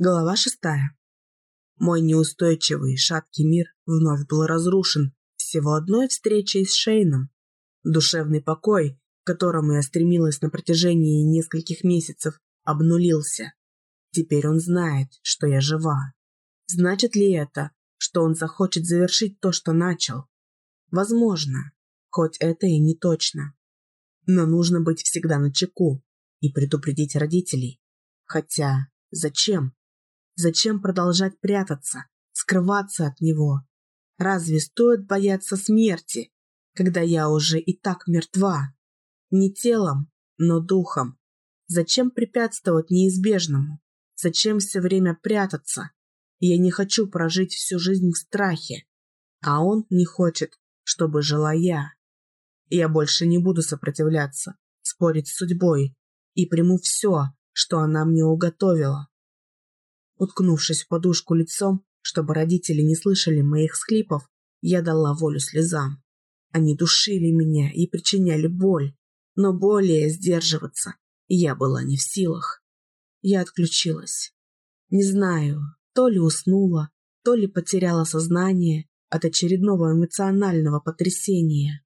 Глава шестая. Мой неустойчивый, шаткий мир вновь был разрушен всего одной встречей с Шейном. Душевный покой, к которому я стремилась на протяжении нескольких месяцев, обнулился. Теперь он знает, что я жива. Значит ли это, что он захочет завершить то, что начал? Возможно, хоть это и не точно. Но нужно быть всегда начеку и предупредить родителей. Хотя, зачем? Зачем продолжать прятаться, скрываться от него? Разве стоит бояться смерти, когда я уже и так мертва? Не телом, но духом. Зачем препятствовать неизбежному? Зачем все время прятаться? Я не хочу прожить всю жизнь в страхе, а он не хочет, чтобы жила я. Я больше не буду сопротивляться, спорить с судьбой и приму все, что она мне уготовила. Уткнувшись в подушку лицом, чтобы родители не слышали моих схлипов, я дала волю слезам. Они душили меня и причиняли боль, но более сдерживаться я была не в силах. Я отключилась. Не знаю, то ли уснула, то ли потеряла сознание от очередного эмоционального потрясения.